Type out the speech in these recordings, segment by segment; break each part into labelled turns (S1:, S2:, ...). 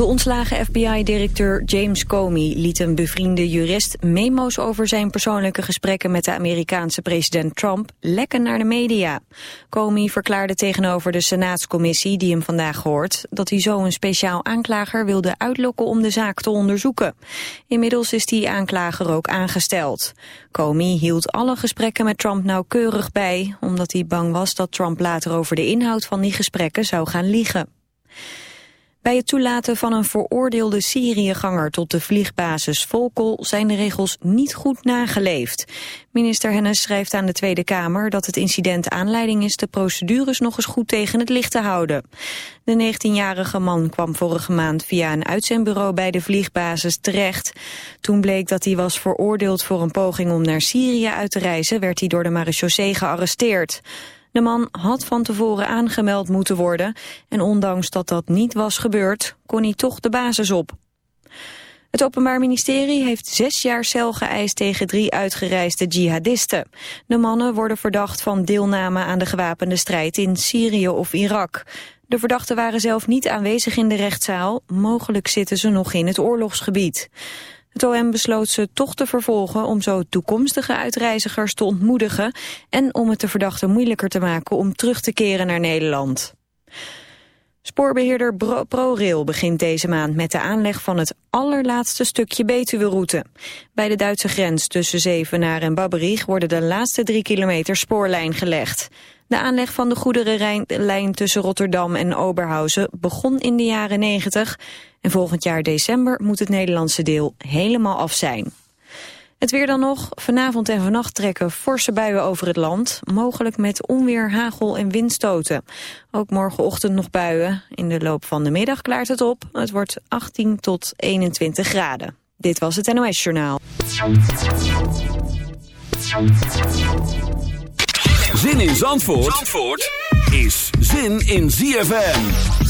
S1: De ontslagen FBI-directeur James Comey liet een bevriende jurist memo's over zijn persoonlijke gesprekken met de Amerikaanse president Trump lekken naar de media. Comey verklaarde tegenover de Senaatscommissie die hem vandaag hoort dat hij zo een speciaal aanklager wilde uitlokken om de zaak te onderzoeken. Inmiddels is die aanklager ook aangesteld. Comey hield alle gesprekken met Trump nauwkeurig bij, omdat hij bang was dat Trump later over de inhoud van die gesprekken zou gaan liegen. Bij het toelaten van een veroordeelde Syriëganger tot de vliegbasis Volkel zijn de regels niet goed nageleefd. Minister Hennis schrijft aan de Tweede Kamer dat het incident aanleiding is de procedures nog eens goed tegen het licht te houden. De 19-jarige man kwam vorige maand via een uitzendbureau bij de vliegbasis terecht. Toen bleek dat hij was veroordeeld voor een poging om naar Syrië uit te reizen, werd hij door de marechaussee gearresteerd. De man had van tevoren aangemeld moeten worden en ondanks dat dat niet was gebeurd, kon hij toch de basis op. Het Openbaar Ministerie heeft zes jaar cel geëist tegen drie uitgereisde jihadisten. De mannen worden verdacht van deelname aan de gewapende strijd in Syrië of Irak. De verdachten waren zelf niet aanwezig in de rechtszaal, mogelijk zitten ze nog in het oorlogsgebied. Het OM besloot ze toch te vervolgen om zo toekomstige uitreizigers te ontmoedigen en om het de verdachte moeilijker te maken om terug te keren naar Nederland. Spoorbeheerder ProRail begint deze maand met de aanleg van het allerlaatste stukje Betuwe-route. Bij de Duitse grens tussen Zevenaar en Babberich worden de laatste drie kilometer spoorlijn gelegd. De aanleg van de goederenlijn tussen Rotterdam en Oberhausen begon in de jaren 90 en volgend jaar december moet het Nederlandse deel helemaal af zijn. Het weer dan nog. Vanavond en vannacht trekken forse buien over het land. Mogelijk met onweer, hagel en windstoten. Ook morgenochtend nog buien. In de loop van de middag klaart het op. Het wordt 18 tot 21 graden. Dit was het NOS Journaal.
S2: Zin in Zandvoort, Zandvoort is zin in ZFM.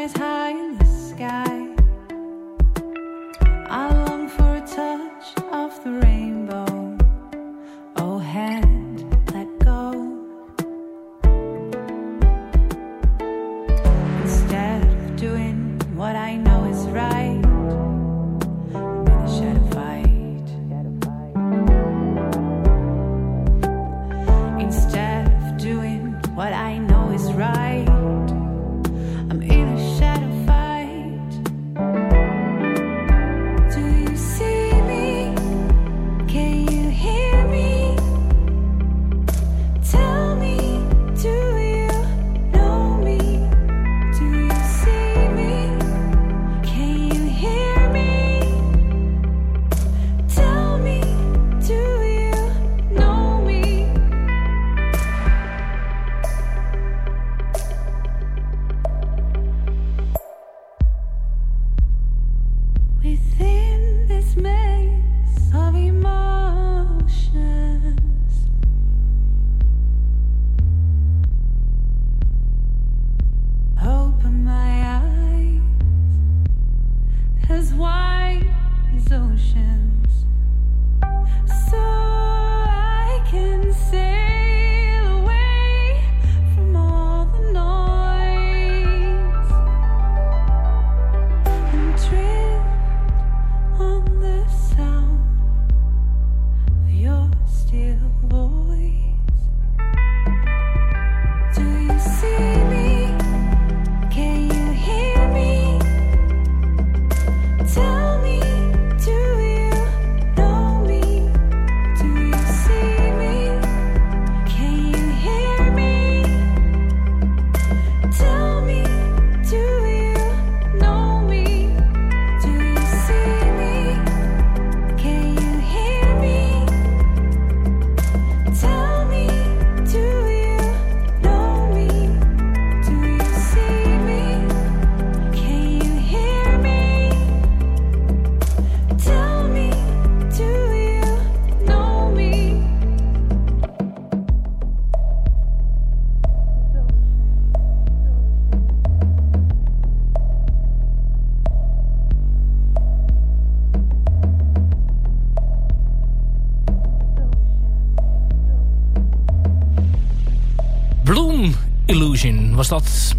S3: eyes high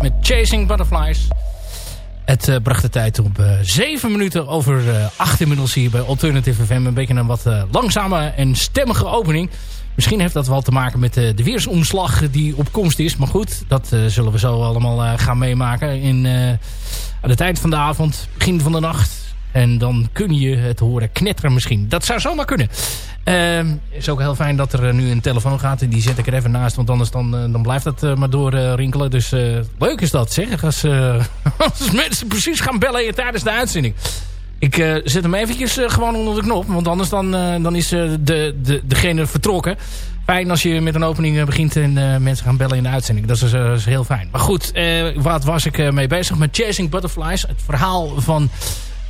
S3: met Chasing Butterflies. Het uh, bracht de tijd op uh, 7 minuten over uh, 8 inmiddels hier bij Alternative FM. Een beetje een wat langzame en stemmige opening. Misschien heeft dat wel te maken met de weersomslag die op komst is. Maar goed, dat zullen we zo allemaal gaan meemaken. In, aan het eind van de avond, begin van de nacht. En dan kun je het horen knetteren misschien. Dat zou zomaar kunnen. Uh, is ook heel fijn dat er eh, nu een telefoon gaat. Die zet ik er even naast. Want anders dan, uh, dan blijft dat uh, maar door rinkelen. Dus leuk is dat zeg. Als, als mensen precies gaan bellen tijdens de uitzending. Ik zet hem eventjes gewoon onder de knop. Want anders dan, dan is de, de, degene vertrokken. Fijn als je met een opening begint en mensen gaan bellen in de uitzending. Dat is, is heel fijn. Maar goed, wat was ik mee bezig? Met Chasing Butterflies. Het verhaal van...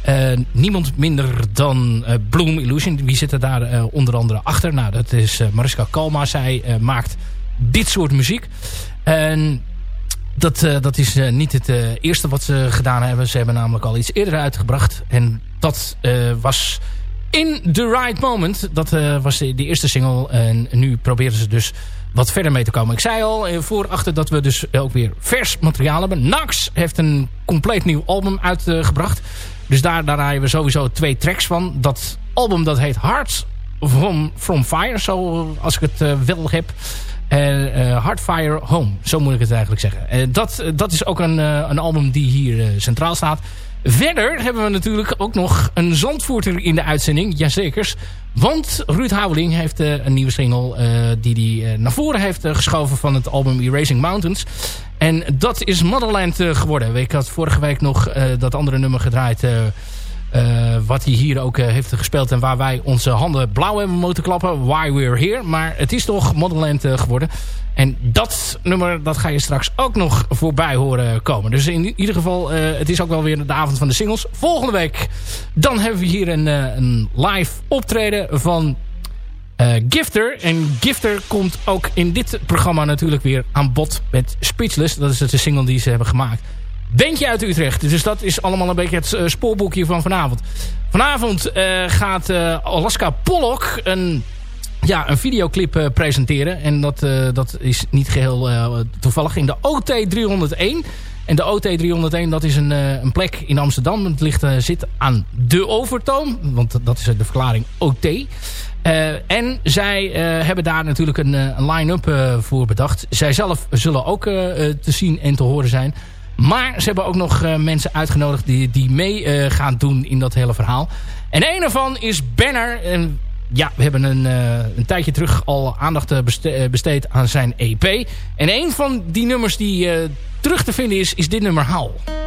S3: Uh, niemand minder dan uh, Bloom Illusion. Wie zit er daar uh, onder andere achter? Nou, dat is Mariska Kalma. Zij maakt dit soort muziek. En dat, dat is niet het eerste wat ze gedaan hebben. Ze hebben namelijk al iets eerder uitgebracht. En dat was In The Right Moment. Dat was de, de, eerste single. En nu proberen ze dus wat verder mee te komen. Ik zei al voor achter dat we dus ook weer vers materiaal hebben. Nax heeft een compleet nieuw album uitgebracht. Dus daar, daar rijden we sowieso twee tracks van. Dat album dat heet Hearts from, from Fire, zo als ik het uh, wel heb. En uh, Heartfire Home, zo moet ik het eigenlijk zeggen. Uh, dat, dat is ook een, een album die hier centraal staat. Verder hebben we natuurlijk ook nog een zandvoerter in de uitzending. Jazekers. Want Ruud Houweling heeft uh, een nieuwe single uh, die hij uh, naar voren heeft geschoven van het album Erasing Mountains. En dat is Motherland geworden. Ik had vorige week nog dat andere nummer gedraaid wat hij hier ook heeft gespeeld en waar wij onze handen blauw hebben moeten klappen. Why We're Here. Maar het is toch Motherland geworden. En dat nummer dat ga je straks ook nog voorbij horen komen. Dus in ieder geval, het is ook wel weer de avond van de singles. Volgende week dan hebben we hier een, een live optreden van Gifter. En Gifter komt ook in dit programma natuurlijk weer aan bod met Speechless. Dat is de single die ze hebben gemaakt. Bandje uit Utrecht. Dus dat is allemaal een beetje het spoorboekje van vanavond. Vanavond gaat Alaska Pollock een, ja, een videoclip presenteren. En dat, dat is niet geheel toevallig in de OT301. En de OT301 dat is een, een plek in Amsterdam. Het ligt, zit aan de Overtoom. Want dat is de verklaring OT. en zij hebben daar natuurlijk een, een line-up voor bedacht. Zij zelf zullen ook te zien en te horen zijn. Maar ze hebben ook nog mensen uitgenodigd die, die mee gaan doen in dat hele verhaal. En een ervan is Banner. En ja, we hebben een, uh, een tijdje terug al aandacht besteed aan zijn EP. En een van die nummers die terug te vinden is, is dit nummer Howl.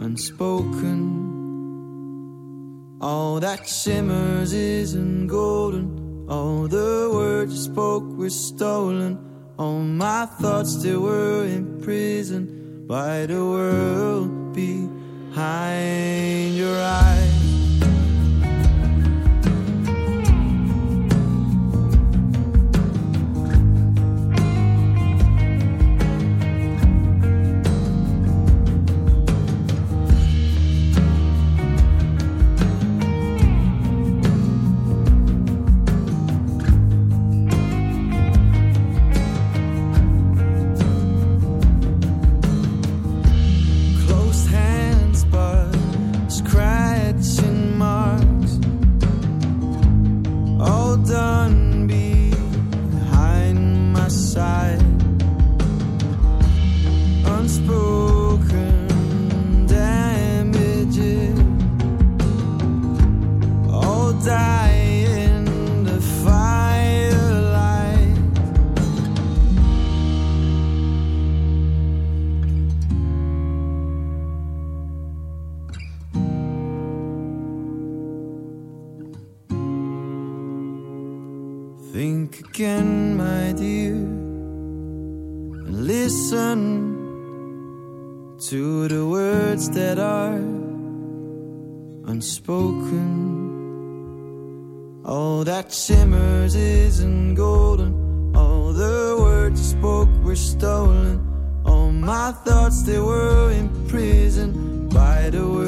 S4: unspoken. All that shimmers isn't golden. All the words you spoke were stolen. All my thoughts they were imprisoned by the world behind your eyes. Shimmers isn't golden. All the words you spoke were stolen. All my thoughts, they were imprisoned by the world.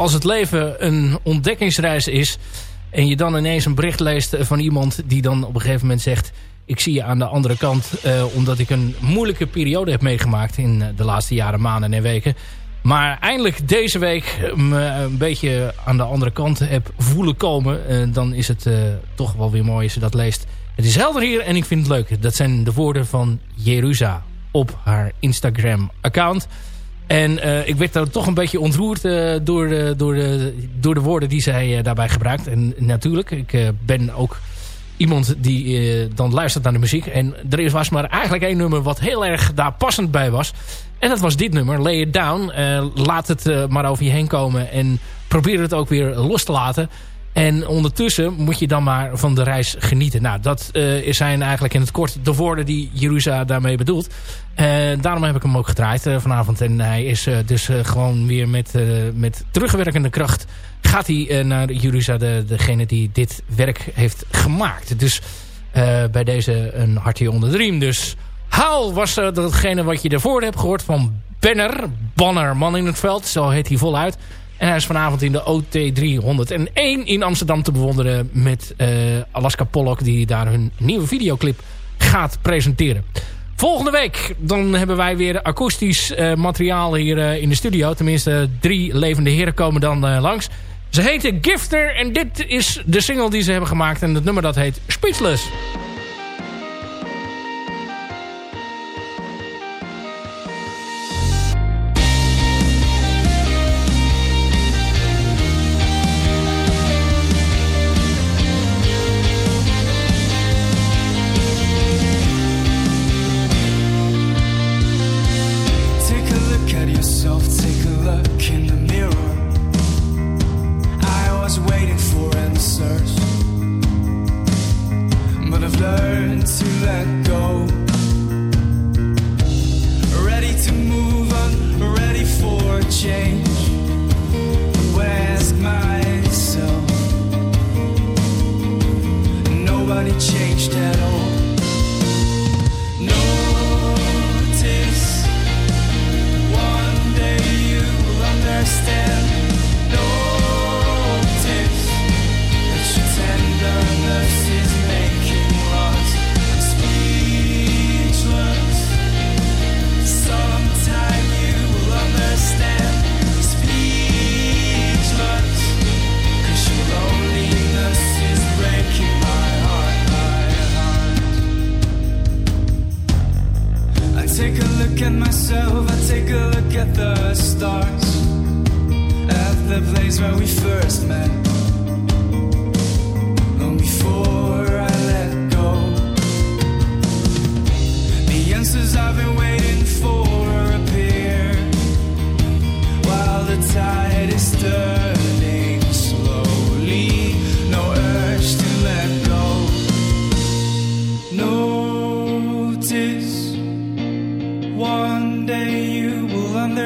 S3: Als het leven een ontdekkingsreis is... en je dan ineens een bericht leest van iemand die dan op een gegeven moment zegt... ik zie je aan de andere kant uh, omdat ik een moeilijke periode heb meegemaakt... in de laatste jaren, maanden en weken... Maar eindelijk deze week me een beetje aan de andere kant heb voelen komen. Uh, dan is het toch wel weer mooi als je dat leest. Het is helder hier en ik vind het leuk. Dat zijn de woorden van Jerusa op haar Instagram-account. En uh, ik werd daar toch een beetje ontroerd uh, door, door, door de woorden die zij uh, daarbij gebruikt. En natuurlijk, ik ben ook iemand die dan luistert naar de muziek. En er was maar eigenlijk één nummer wat heel erg daar passend bij was. En dat was dit nummer, Lay It Down. laat het maar over je heen komen en probeer het ook weer los te laten. En ondertussen moet je dan maar van de reis genieten. Nou, dat uh, zijn eigenlijk in het kort de woorden die Jeruzalem daarmee bedoelt. Uh, daarom heb ik hem ook gedraaid uh, vanavond. En hij is dus gewoon weer met, met terugwerkende kracht... gaat hij naar Jeruzalem, de, degene die dit werk heeft gemaakt. Dus bij deze een hartje onder de riem. Dus Haal was datgene wat je ervoor hebt gehoord van Banner. Banner, man in het veld, zo heet hij voluit... En hij is vanavond in de OT 301 in Amsterdam te bewonderen met uh, Alaska Pollock die daar hun nieuwe videoclip gaat presenteren. Volgende week dan hebben wij weer akoestisch uh, materiaal hier uh, in de studio. Tenminste drie levende heren komen dan langs. Ze heten Gifter en dit is de single die ze hebben gemaakt. En het nummer dat heet Speechless.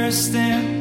S4: Understand.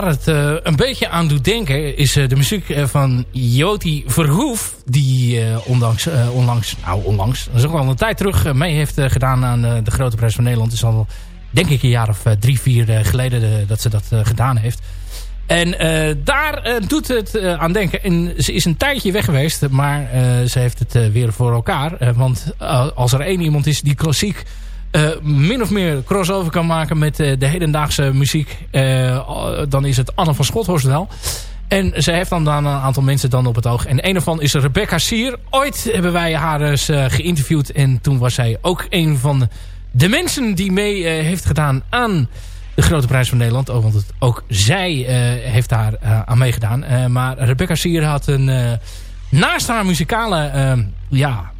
S3: Waar het uh, een beetje aan doet denken... is uh, de muziek uh, van Joti Verhoef... die ondanks, onlangs, nou onlangs, dat is ook al een tijd terug... mee heeft gedaan aan de Grote Prijs van Nederland. Het is al, denk ik, een jaar of drie, vier geleden dat ze dat gedaan heeft. En daar doet het aan denken. En ze is een tijdje weg geweest, maar ze heeft het weer voor elkaar. want als er één iemand is die klassiek min of meer crossover kan maken met uh, de hedendaagse muziek, uh, dan is het Anne van Schothorst wel. En ze heeft dan, dan een aantal mensen dan op het oog. En een daarvan is Rebecca Sier. Ooit hebben wij haar eens geïnterviewd. En toen was zij ook een van de mensen die mee heeft gedaan aan de Grote Prijs van Nederland. Oh, want het, ook zij heeft daar aan meegedaan. maar Rebecca Sier had een... naast haar muzikale ja,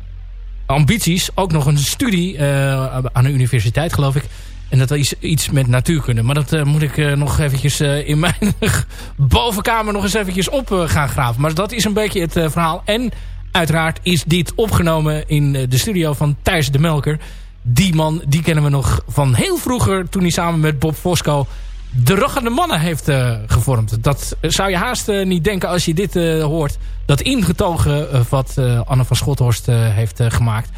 S3: ambities ook nog een studie uh, aan de universiteit, geloof ik. En dat is iets met natuurkunde. Maar dat uh, moet ik uh, nog eventjes in mijn bovenkamer nog eens eventjes op gaan graven. Maar dat is een beetje het verhaal. En uiteraard is dit opgenomen in de studio van Thijs de Melker. Die man, die kennen we nog van heel vroeger toen hij samen met Bob Fosco de Roggende Mannen heeft uh, gevormd. Dat zou je haast uh, niet denken als je dit uh, hoort. Dat ingetogen wat Anne van Schothorst heeft gemaakt.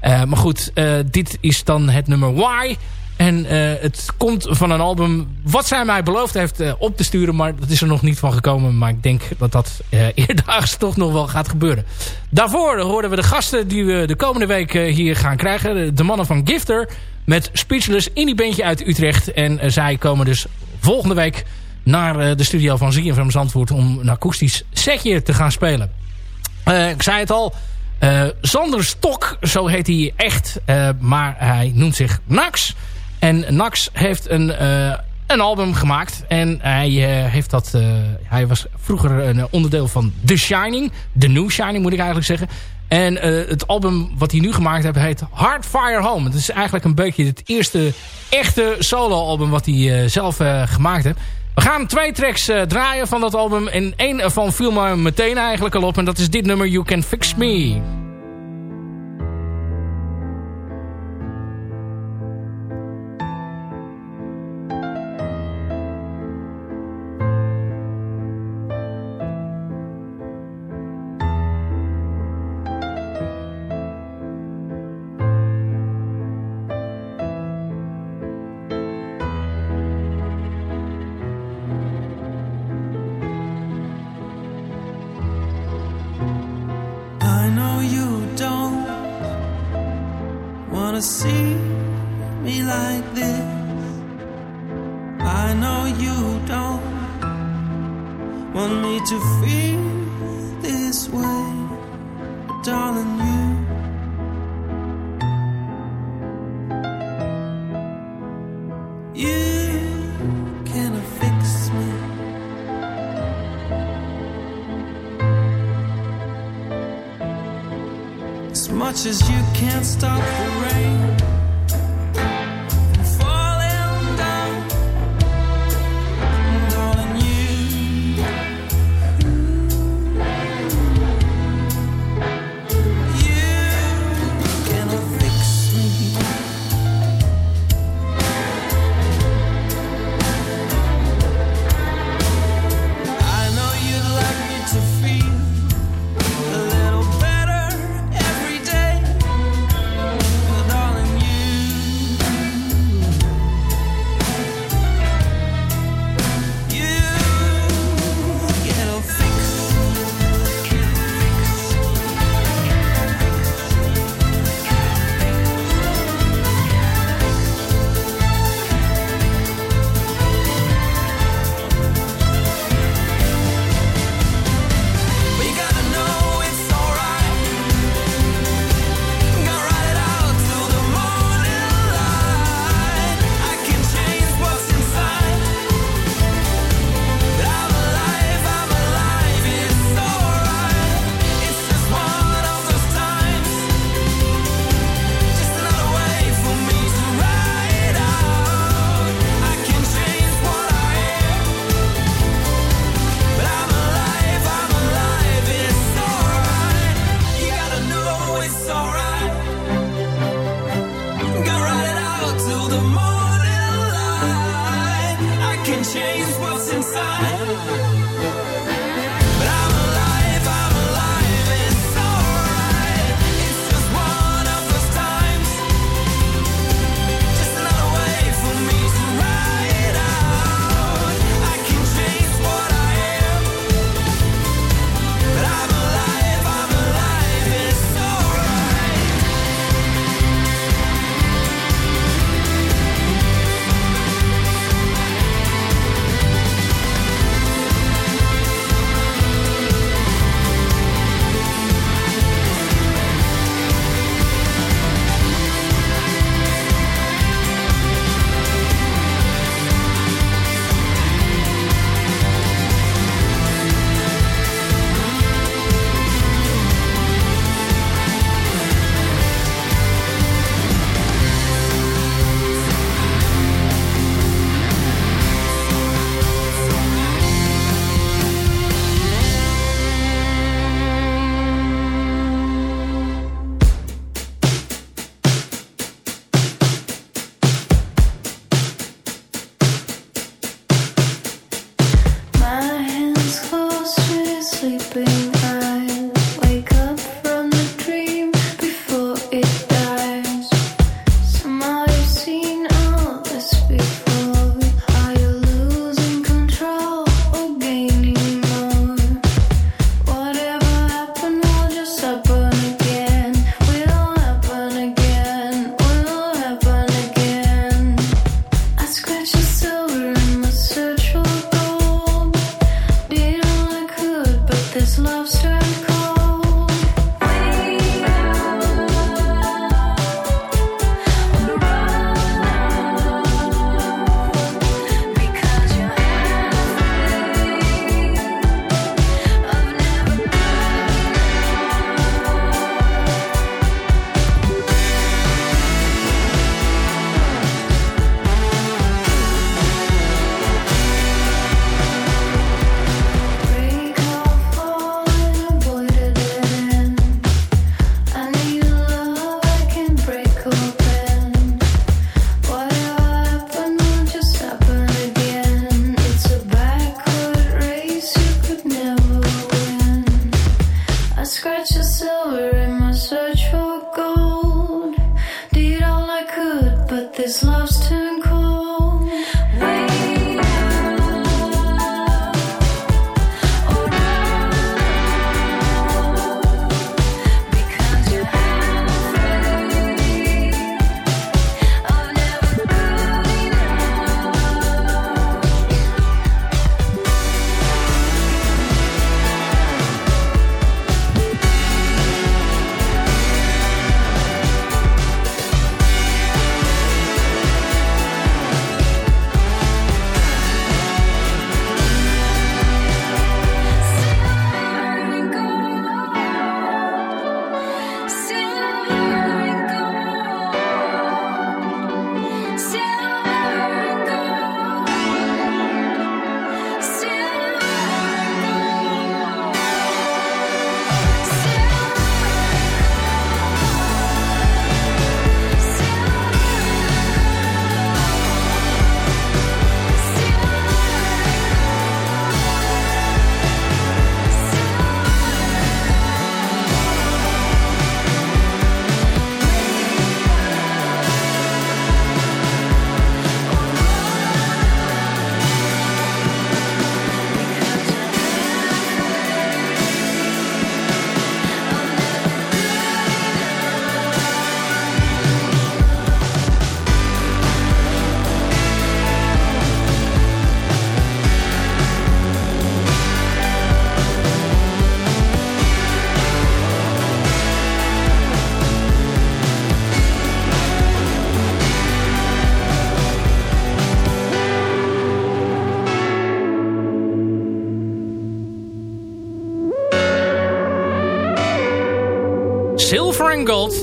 S3: maar goed, dit is dan het nummer Why. En het komt van een album wat zij mij beloofd heeft op te sturen. Maar dat is er nog niet van gekomen. Maar ik denk dat dat eerdaags toch nog wel gaat gebeuren. Daarvoor hoorden we de gasten die we de komende week hier gaan krijgen. De mannen van Gifter met Speechless indie bandje uit Utrecht. En zij komen dus volgende week naar de studio van ZFM Zandvoort... om een akoestisch setje te gaan spelen. ik zei het al... Uh, Sander Stok, zo heet hij echt. Maar hij noemt zich Nax. En Nax heeft een, een album gemaakt. En hij, heeft dat, hij was vroeger een onderdeel van The Shining. The New Shining moet ik eigenlijk zeggen. En het album wat hij nu gemaakt heeft heet Hard Fire Home. Het is eigenlijk een beetje het eerste echte solo-album wat hij zelf gemaakt heeft. We gaan twee tracks draaien van dat album. En één ervan viel me meteen eigenlijk al op. En dat is dit nummer You Can Fix Me.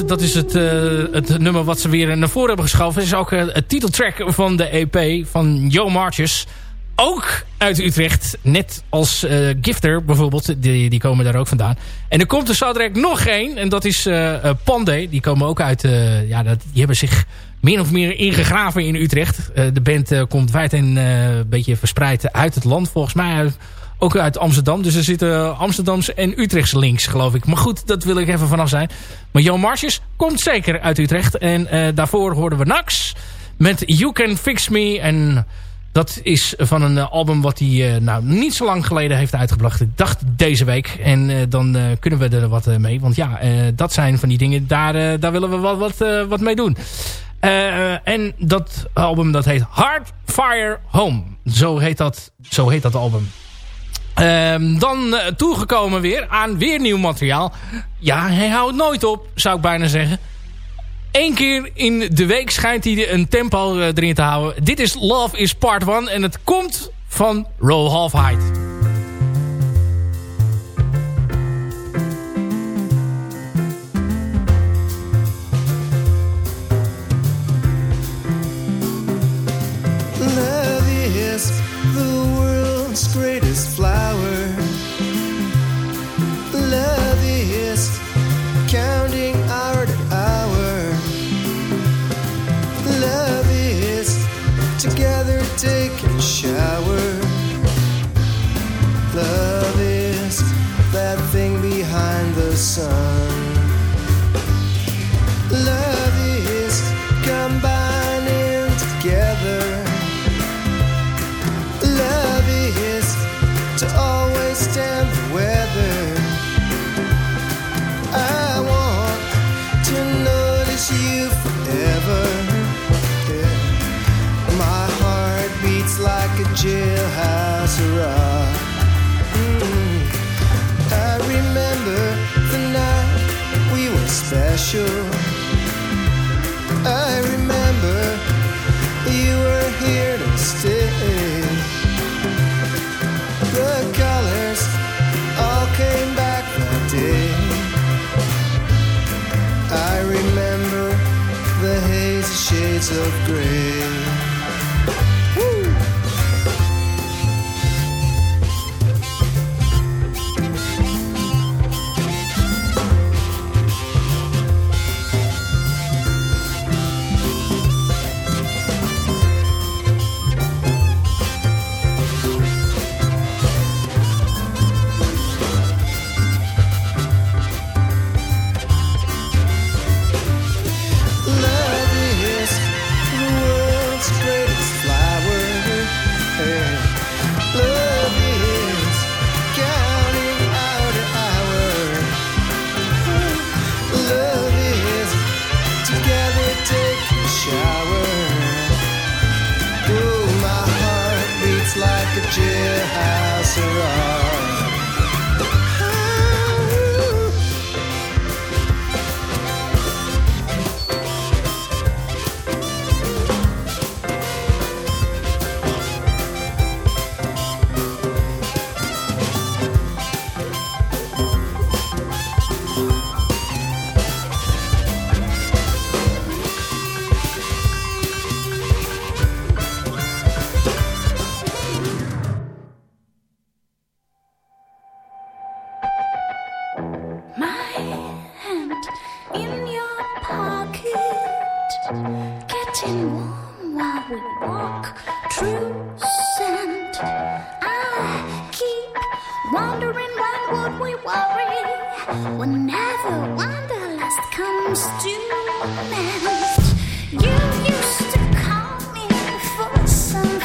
S3: Dat is het, het nummer wat ze weer naar voren hebben geschoven. Is ook het titeltrack van de EP van Joe Marches. Ook uit Utrecht. Net als Gifter bijvoorbeeld. Die, die komen daar ook vandaan. En er komt er zo direct nog één. En dat is Pandey. Die komen ook uit... ja, dat, die hebben zich min of meer ingegraven in Utrecht. de band komt wijd en een beetje verspreid uit het land. Volgens mij ook uit Amsterdam. Dus er zitten Amsterdamse en Utrechtse links, geloof ik. Maar goed, dat wil ik even vanaf zijn. Maar Jan Marsjes komt zeker uit Utrecht. En uh, daarvoor hoorden we Nax met You Can Fix Me. En dat is van een uh, album wat hij uh, nou, niet zo lang geleden heeft uitgebracht. Ik dacht deze week. En dan kunnen we er wat mee. Want ja, dat zijn van die dingen. Daar, daar willen we wat, wat, wat mee doen. en dat album dat heet Hard Fire Home. Zo heet dat, zo heet dat album. Um, dan eh, toegekomen weer aan weer nieuw materiaal. Ja, hij houdt nooit op, zou ik bijna zeggen. Eén keer in de week schijnt hij een tempo eh, erin te houden. Dit is Love is Part 1 en het komt van Roll Half Height.
S4: Love is world's greatest flower. Love is counting hour to hour. Love is together taking shower. Love is that thing behind the sun. Mm-hmm. I remember the night we were special. I remember you were here to stay. The colors all came back that day. I remember the hazy shades of gray.
S5: in your pocket, getting warm while we walk through sand. I keep wondering when would we worry whenever wanderlust comes to an end. You used to call me for some.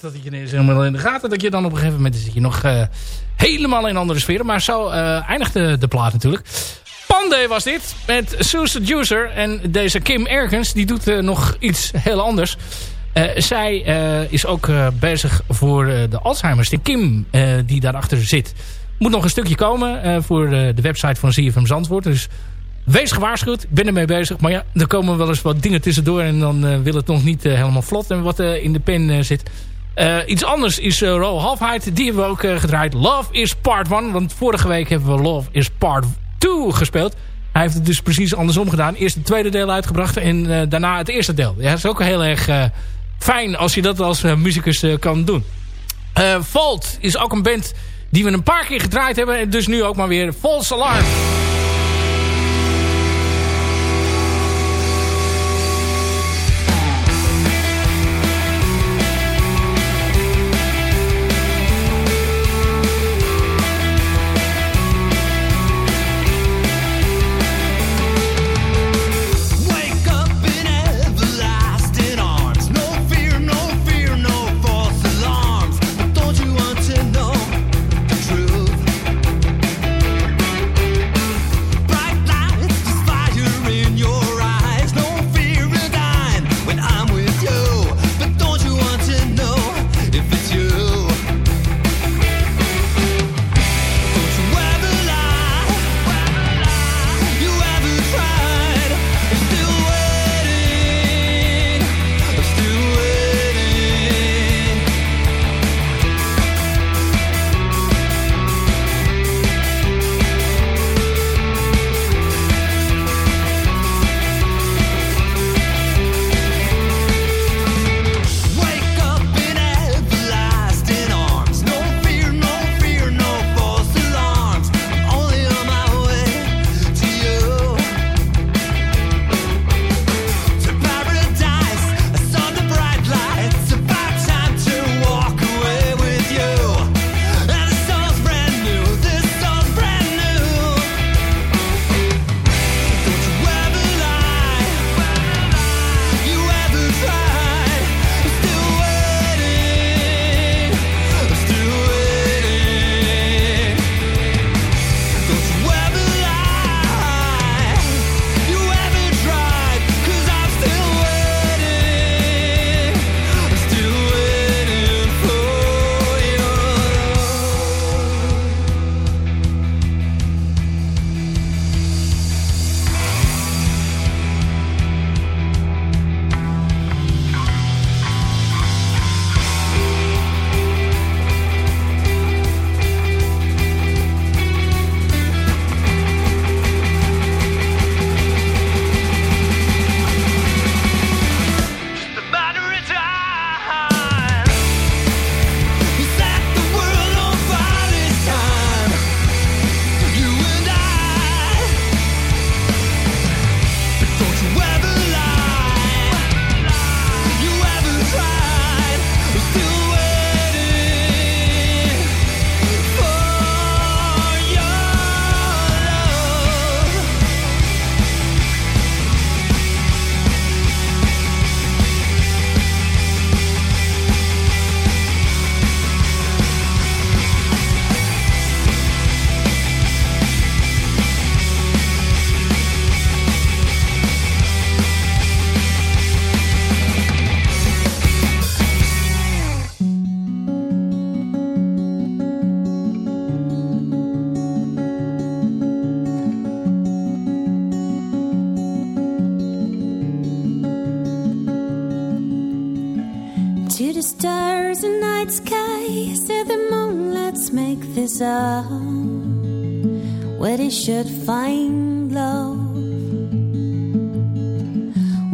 S3: Dat
S4: je ineens helemaal in de gaten. Dat je dan op een gegeven moment zit je nog uh, helemaal in andere sferen. Maar zo uh, eindigde de plaat natuurlijk. Panday was dit. Met Sue Seducer. En deze Kim Erkens. Die doet uh, nog iets heel anders. zij is ook bezig voor de Alzheimer's. De Kim die daarachter zit. Moet nog een stukje komen voor de website van ZFM Zandvoort. Dus Wees gewaarschuwd, ik ben ermee bezig. Maar ja, er komen wel eens wat dingen tussendoor en dan wil het nog niet helemaal vlot en wat in de pen zit. Iets anders is uh, Ro Halfheid, die hebben we ook gedraaid. Love is part 1, want vorige week hebben we Love is part 2 gespeeld. Hij heeft het dus precies andersom gedaan. Eerst het tweede deel uitgebracht en daarna het eerste deel. Ja, dat is ook heel erg fijn als je dat als muzikus kan doen. Volt is ook een band die we een paar keer gedraaid hebben. En dus nu ook maar weer False Alarm.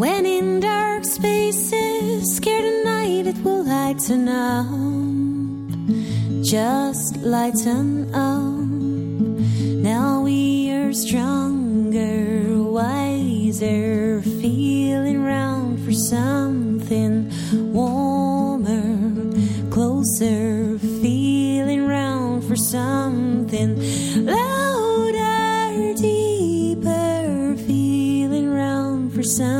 S6: When in dark spaces, scared at night, it will lighten up. Just lighten up. Now we are stronger, wiser, feeling round for something warmer, closer, feeling round for something louder, deeper, feeling round for something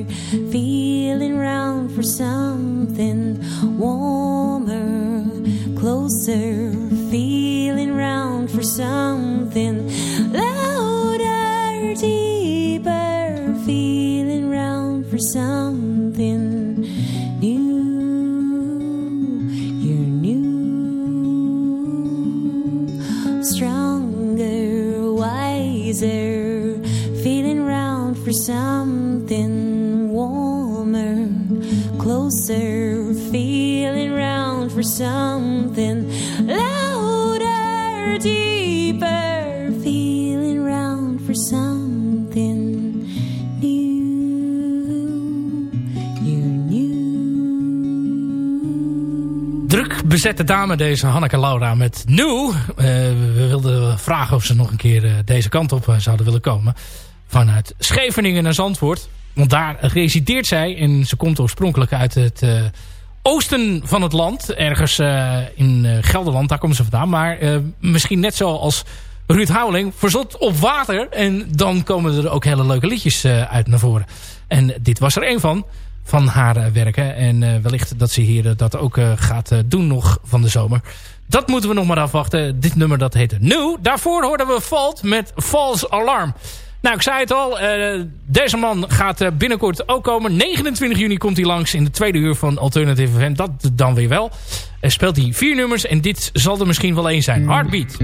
S6: something louder, deeper, feeling round for something new. You're new.
S3: druk bezette dame, deze Hanneke Laura met New. Eh, we wilden vragen of ze nog een keer eh, deze kant op eh, zouden willen komen. Vanuit Scheveningen naar Zandvoort. Want daar resideert zij. En ze komt oorspronkelijk uit het oosten van het land. Ergens eh, in eh, Gelderland, daar komt ze vandaan. Maar eh, misschien net zoals Ruud Houweling, verzot op water. En dan komen er ook hele leuke liedjes uit naar voren. En dit was er een van van haar werken. En wellicht dat ze hier dat ook gaat doen nog van de zomer. Dat moeten we nog maar afwachten. Dit nummer dat heette New. Daarvoor hoorden we Fault met False Alarm. Nou, ik zei het al. eh, deze man gaat eh, binnenkort ook komen. 29 juni komt hij langs in de tweede uur van Alternative FM. Dat dan weer wel. Uh, speelt hij vier nummers en dit zal er misschien wel één zijn. Heartbeat.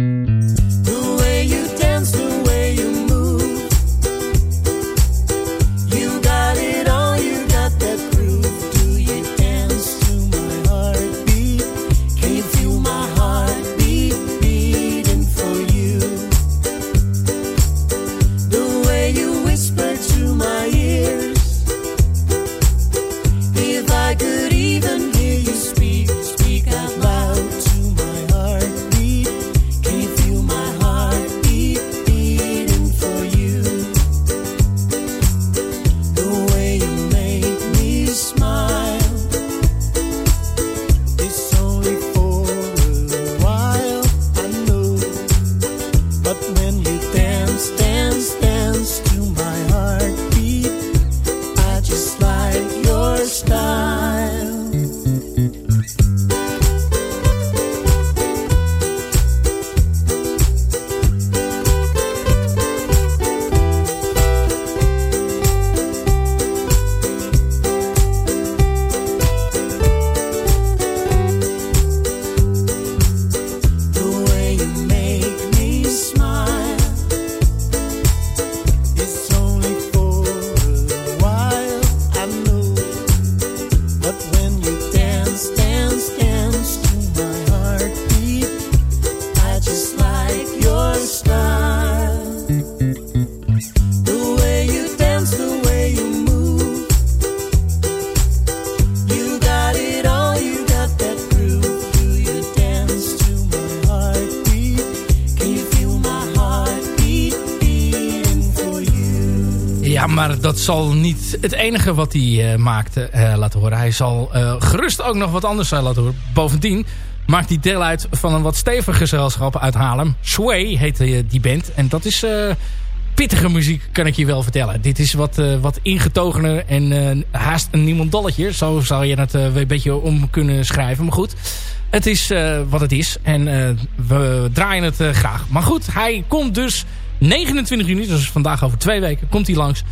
S3: Zal niet het enige wat hij eh, maakte eh, laten horen. Hij zal eh, gerust ook nog wat anders laten horen. Bovendien maakt hij deel uit van een wat stevig gezelschap uit Haarlem. Sway heet die band. En dat is pittige muziek, kan ik je wel vertellen. Dit is wat, wat ingetogener en haast een niemandalletje. Zo zou je het een beetje om kunnen schrijven. Maar goed, het is wat het is. En we draaien het graag. Maar goed, hij komt dus 29 juni, dus vandaag over twee weken, komt hij langs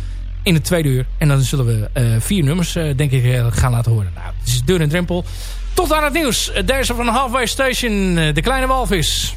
S3: in het tweede uur. En dan zullen we eh, vier nummers, eh, denk ik, eh, gaan laten horen. Nou, het is deur en drempel.
S2: Tot aan het nieuws. Deze van Halfway Station, de kleine walvis.